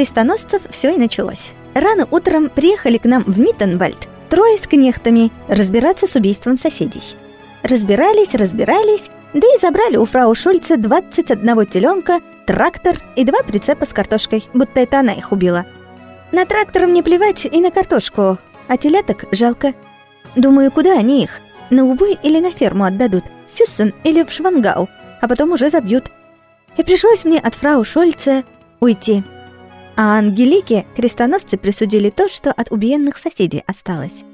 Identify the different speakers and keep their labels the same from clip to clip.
Speaker 1: крестоносцев все и началось. Рано утром приехали к нам в Миттенвальд трое с кнехтами разбираться с убийством соседей. Разбирались, разбирались, да и забрали у фрау Шульца 21 теленка, трактор и два прицепа с картошкой, будто это она их убила. На трактор мне плевать и на картошку, а теляток жалко. Думаю, куда они их? На убой или на ферму отдадут? В Фюссен или в Швангау? А потом уже забьют. И пришлось мне от фрау Шольца уйти. А Ангелике крестоносцы присудили то, что от убиенных соседей осталось.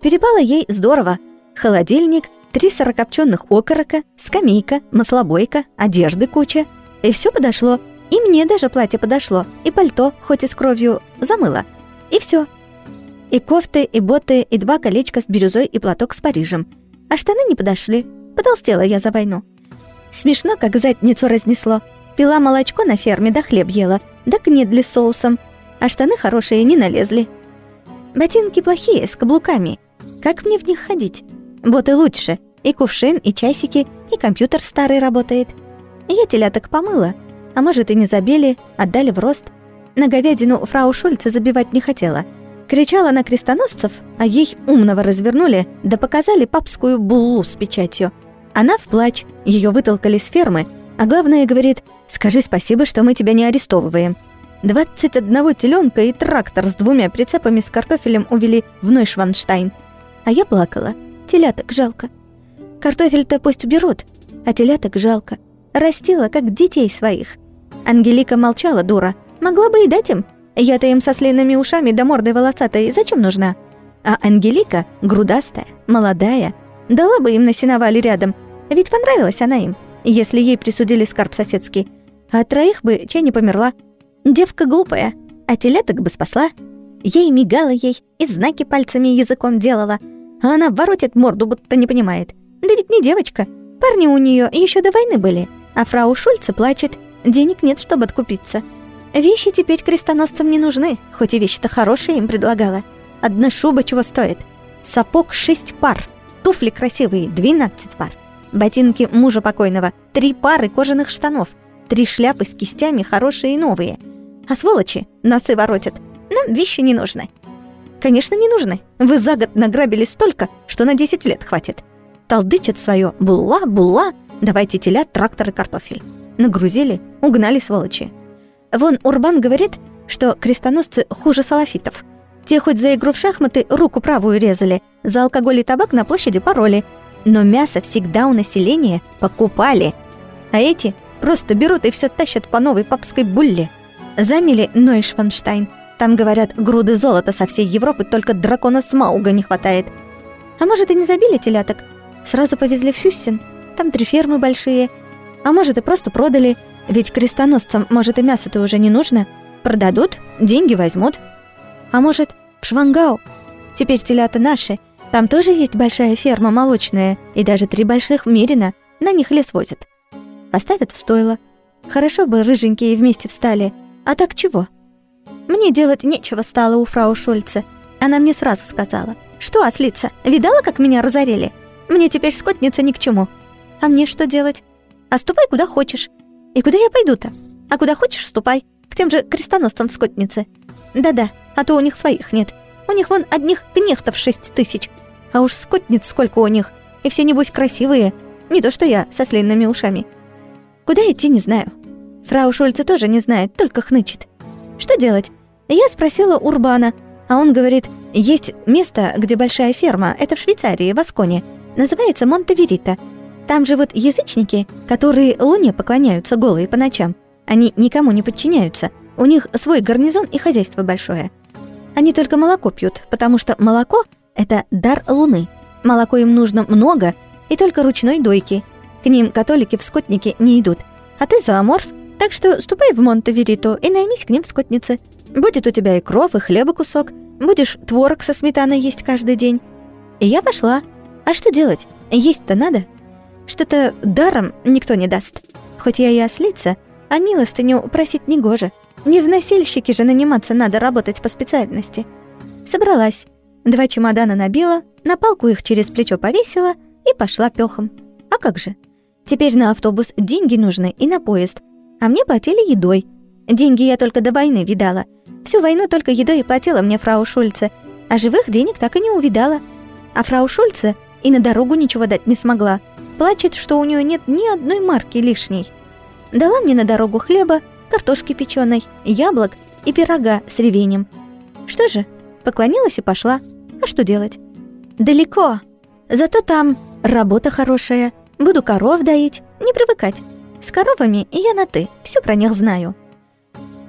Speaker 1: Перепало ей здорово. Холодильник, три сорокопченных окорока, скамейка, маслобойка, одежды куча. И все подошло. И мне даже платье подошло, и пальто, хоть и с кровью, замыло. И все. И кофты, и боты, и два колечка с бирюзой и платок с Парижем. А штаны не подошли. Потолстела я за войну. Смешно, как задницу разнесло. Пила молочко на ферме, да хлеб ела, да кнедли соусом. А штаны хорошие не налезли. Ботинки плохие, с каблуками. Как мне в них ходить? Боты лучше. И кувшин, и часики, и компьютер старый работает. Я теляток помыла. А может, и не забили, отдали в рост. На говядину фрау Шульца забивать не хотела — Кричала на крестоносцев, а ей умного развернули, да показали папскую буллу с печатью. Она в плач, ее вытолкали с фермы, а главное говорит «Скажи спасибо, что мы тебя не арестовываем». 21 теленка и трактор с двумя прицепами с картофелем увели в Нойшванштайн. А я плакала. Теляток жалко. Картофель-то пусть уберут, а теляток жалко. Растила, как детей своих. Ангелика молчала, дура. Могла бы и дать им, я-то им со слинными ушами да мордой волосатой зачем нужна? А Ангелика, грудастая, молодая, дала бы им на сеновале рядом, ведь понравилась она им, если ей присудили скарб соседский. А троих бы чай не померла. Девка глупая, а теляток бы спасла. Ей мигала ей и знаки пальцами языком делала, а она воротит морду, будто не понимает. Да ведь не девочка. Парни у нее еще до войны были, а фрау Шульце плачет. Денег нет, чтобы откупиться. Вещи теперь крестоносцам не нужны, хоть и вещи-то хорошие им предлагала. Одна шуба чего стоит? Сапог шесть пар, туфли красивые двенадцать пар, ботинки мужа покойного, три пары кожаных штанов, три шляпы с кистями хорошие и новые. А сволочи носы воротят. Нам вещи не нужны. Конечно, не нужны. Вы за год награбили столько, что на 10 лет хватит. Толдычат свое «була, була», давайте телят, трактор и картофель. Нагрузили, угнали сволочи. Вон Урбан говорит, что крестоносцы хуже салафитов. Те хоть за игру в шахматы руку правую резали, за алкоголь и табак на площади пароли. Но мясо всегда у населения покупали. А эти просто берут и все тащат по новой папской булле. Заняли Нойшванштайн. Там, говорят, груды золота со всей Европы, только дракона Смауга не хватает. А может, и не забили теляток? Сразу повезли в Фюссен. Там три фермы большие. А может, и просто продали – ведь крестоносцам, может, и мясо-то уже не нужно. Продадут, деньги возьмут. А может, в Швангау? Теперь телята наши. Там тоже есть большая ферма молочная, и даже три больших мерина. На них лес возят. Оставят в стойло. Хорошо бы рыженькие вместе встали. А так чего? Мне делать нечего стало у фрау Шульца. Она мне сразу сказала. «Что, ослица, видала, как меня разорили? Мне теперь скотница ни к чему. А мне что делать? А ступай куда хочешь. И куда я пойду-то? А куда хочешь, ступай. К тем же крестоносцам в скотнице. Да-да, а то у них своих нет. У них вон одних кнехтов шесть тысяч. А уж скотниц сколько у них. И все, небось, красивые. Не то что я, со слинными ушами. Куда идти, не знаю. Фрау Шульце тоже не знает, только хнычет. Что делать? Я спросила Урбана, а он говорит, есть место, где большая ферма, это в Швейцарии, в Асконе. Называется Монтеверита. Там живут язычники, которые луне поклоняются голые по ночам. Они никому не подчиняются. У них свой гарнизон и хозяйство большое. Они только молоко пьют, потому что молоко — это дар луны. Молоко им нужно много и только ручной дойки. К ним католики в скотники не идут. А ты зооморф, так что ступай в Монтевериту и наймись к ним в скотнице. Будет у тебя и кров, и хлеба кусок. Будешь творог со сметаной есть каждый день. И я пошла. А что делать? Есть-то надо. Что-то даром никто не даст. Хоть я и ослица, а милостыню просить не гоже. Не в носильщике же наниматься надо работать по специальности. Собралась. Два чемодана набила, на палку их через плечо повесила и пошла пёхом. А как же? Теперь на автобус деньги нужны и на поезд. А мне платили едой. Деньги я только до войны видала. Всю войну только едой и платила мне фрау Шульце, а живых денег так и не увидала. А фрау Шульце и на дорогу ничего дать не смогла. Плачет, что у нее нет ни одной марки лишней. Дала мне на дорогу хлеба, картошки печеной, яблок и пирога с ревенем. Что же, поклонилась и пошла. А что делать? Далеко. Зато там работа хорошая. Буду коров доить, не привыкать. С коровами я на «ты», все про них знаю.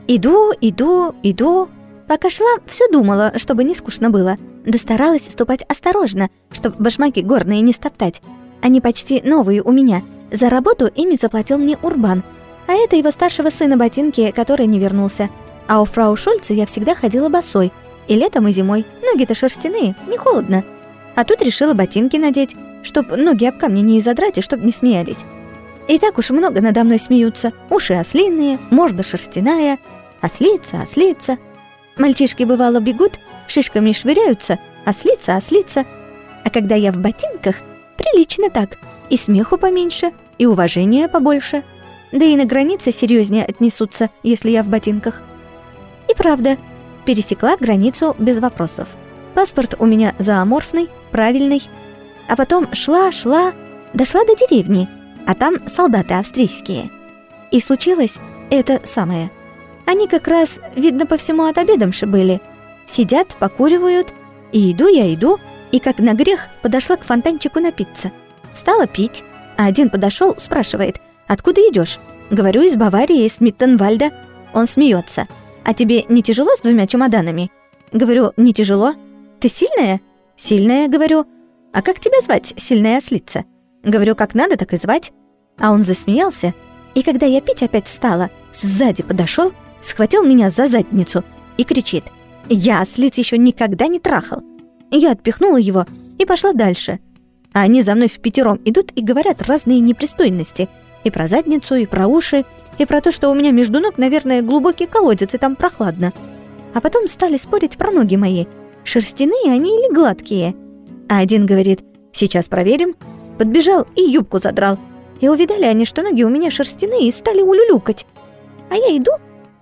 Speaker 1: Иду, иду, иду. Пока шла, все думала, чтобы не скучно было. Да старалась ступать осторожно, чтобы башмаки горные не стоптать. Они почти новые у меня. За работу ими заплатил мне Урбан. А это его старшего сына ботинки, который не вернулся. А у фрау Шульца я всегда ходила босой. И летом, и зимой. Ноги-то шерстяные, не холодно. А тут решила ботинки надеть, чтоб ноги об камни не изодрать и чтоб не смеялись. И так уж много надо мной смеются. Уши ослиные, морда шерстяная. Ослица, ослица. Мальчишки бывало бегут, шишками швыряются, ослица, ослица. А когда я в ботинках, прилично так. И смеху поменьше, и уважения побольше. Да и на границе серьезнее отнесутся, если я в ботинках. И правда, пересекла границу без вопросов. Паспорт у меня зооморфный, правильный. А потом шла, шла, дошла до деревни, а там солдаты австрийские. И случилось это самое. Они как раз, видно, по всему от обедамши были. Сидят, покуривают, и иду я иду, и как на грех подошла к фонтанчику напиться. Стала пить, а один подошел, спрашивает, «Откуда идешь? Говорю, из Баварии, из Миттенвальда. Он смеется. «А тебе не тяжело с двумя чемоданами?» Говорю, «Не тяжело». «Ты сильная?» «Сильная», говорю. «А как тебя звать, сильная ослица?» Говорю, как надо, так и звать. А он засмеялся, и когда я пить опять стала, сзади подошел, схватил меня за задницу и кричит, «Я ослиц еще никогда не трахал». Я отпихнула его и пошла дальше. А они за мной в пятером идут и говорят разные непристойности. И про задницу, и про уши, и про то, что у меня между ног, наверное, глубокий колодец, и там прохладно. А потом стали спорить про ноги мои. Шерстяные они или гладкие? А один говорит, сейчас проверим. Подбежал и юбку задрал. И увидали они, что ноги у меня шерстяные, и стали улюлюкать. А я иду,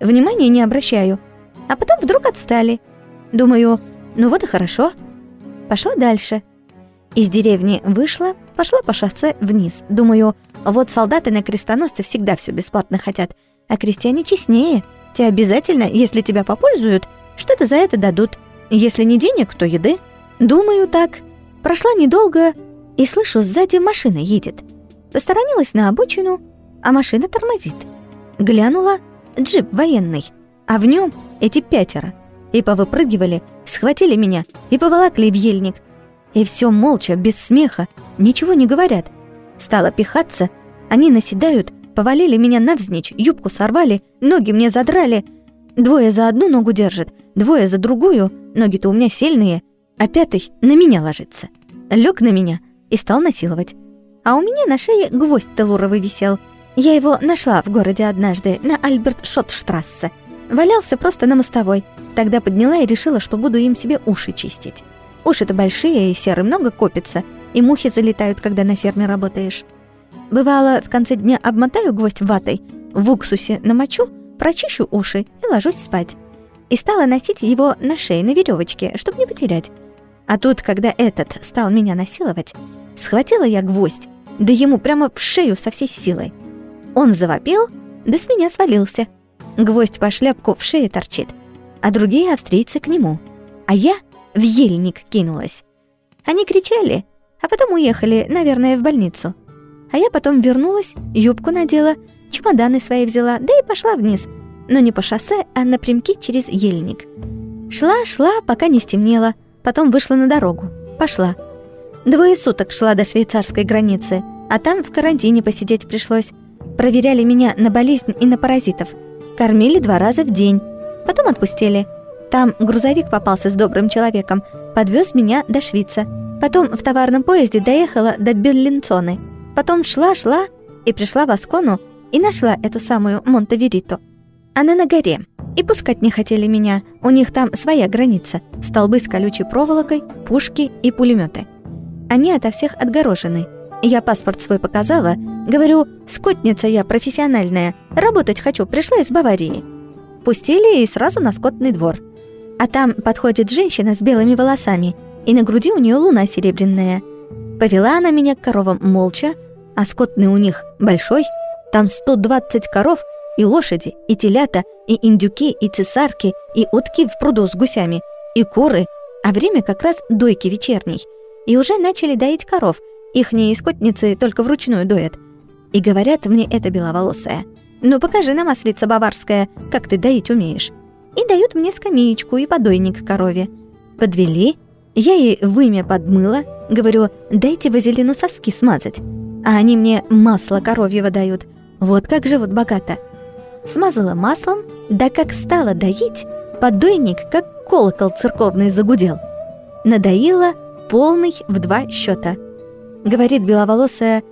Speaker 1: внимания не обращаю. А потом вдруг отстали. Думаю, ну вот и хорошо. Пошла дальше. Из деревни вышла, пошла по шоссе вниз. Думаю, вот солдаты на крестоносце всегда все бесплатно хотят, а крестьяне честнее. Те обязательно, если тебя попользуют, что-то за это дадут. Если не денег, то еды. Думаю так. Прошла недолго, и слышу, сзади машина едет. Посторонилась на обочину, а машина тормозит. Глянула, джип военный, а в нем эти пятеро. И повыпрыгивали, схватили меня и поволокли в ельник. И все молча, без смеха, ничего не говорят. Стала пихаться, они наседают, повалили меня навзничь, юбку сорвали, ноги мне задрали. Двое за одну ногу держат, двое за другую, ноги-то у меня сильные, а пятый на меня ложится. Лег на меня и стал насиловать. А у меня на шее гвоздь телуровый висел. Я его нашла в городе однажды, на Альберт-Шотштрассе. Валялся просто на мостовой. Тогда подняла и решила, что буду им себе уши чистить. Уши-то большие, и серы много копится, и мухи залетают, когда на ферме работаешь. Бывало, в конце дня обмотаю гвоздь ватой, в уксусе намочу, прочищу уши и ложусь спать. И стала носить его на шее на веревочке, чтобы не потерять. А тут, когда этот стал меня насиловать, схватила я гвоздь, да ему прямо в шею со всей силой. Он завопил, да с меня свалился. Гвоздь по шляпку в шее торчит, а другие австрийцы к нему. А я в ельник кинулась. Они кричали, а потом уехали, наверное, в больницу. А я потом вернулась, юбку надела, чемоданы свои взяла, да и пошла вниз. Но не по шоссе, а напрямки через ельник. Шла, шла, пока не стемнело. Потом вышла на дорогу. Пошла. Двое суток шла до швейцарской границы, а там в карантине посидеть пришлось. Проверяли меня на болезнь и на паразитов. Кормили два раза в день. Потом отпустили. Там грузовик попался с добрым человеком, подвез меня до Швейца. Потом в товарном поезде доехала до Берлинцоны. Потом шла-шла и пришла в Аскону и нашла эту самую Монтеверито. Она на горе. И пускать не хотели меня. У них там своя граница. Столбы с колючей проволокой, пушки и пулеметы. Они ото всех отгорожены. Я паспорт свой показала. Говорю, скотница я профессиональная. Работать хочу, пришла из Баварии. Пустили и сразу на скотный двор. А там подходит женщина с белыми волосами, и на груди у нее луна серебряная. Повела она меня к коровам молча, а скотный у них большой, там 120 коров и лошади, и телята, и индюки, и цесарки, и утки в пруду с гусями, и куры, а время как раз дойки вечерней. И уже начали доить коров, ихние скотницы только вручную доят. И говорят мне это беловолосая. «Ну покажи нам, ослица баварская, как ты доить умеешь». И дают мне скамеечку и подойник корове. Подвели, я ей вымя подмыла, говорю, дайте вазелину соски смазать. А они мне масло коровьего дают. Вот как живут богато. Смазала маслом, да как стала доить, подойник, как колокол церковный, загудел. Надоила полный в два счета. Говорит беловолосая,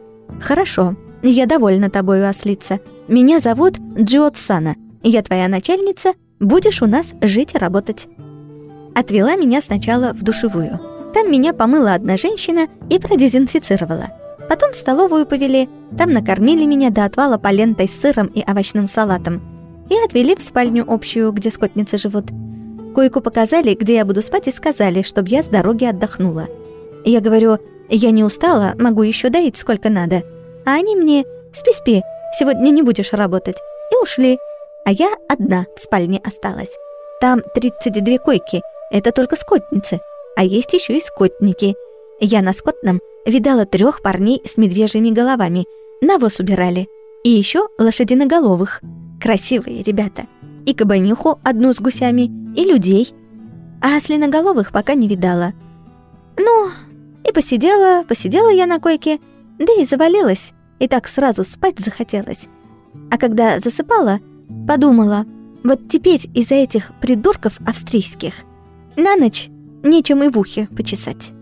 Speaker 1: «Хорошо, я довольна тобою, ослица. Меня зовут Джиотсана. Я твоя начальница, будешь у нас жить и работать». Отвела меня сначала в душевую. Там меня помыла одна женщина и продезинфицировала. Потом в столовую повели, там накормили меня до отвала полентой с сыром и овощным салатом. И отвели в спальню общую, где скотницы живут. Койку показали, где я буду спать, и сказали, чтобы я с дороги отдохнула. Я говорю, я не устала, могу еще доить сколько надо. А они мне, спи-спи, сегодня не будешь работать. И ушли. А я одна в спальне осталась. Там 32 койки, это только скотницы. А есть еще и скотники. Я на скотном видала трех парней с медвежьими головами. Навоз убирали. И еще лошадиноголовых. Красивые ребята. И кабаниху одну с гусями, и людей. А слиноголовых пока не видала. Ну, и посидела, посидела я на койке, да и завалилась, и так сразу спать захотелось. А когда засыпала, подумала, вот теперь из-за этих придурков австрийских на ночь нечем и в ухе почесать.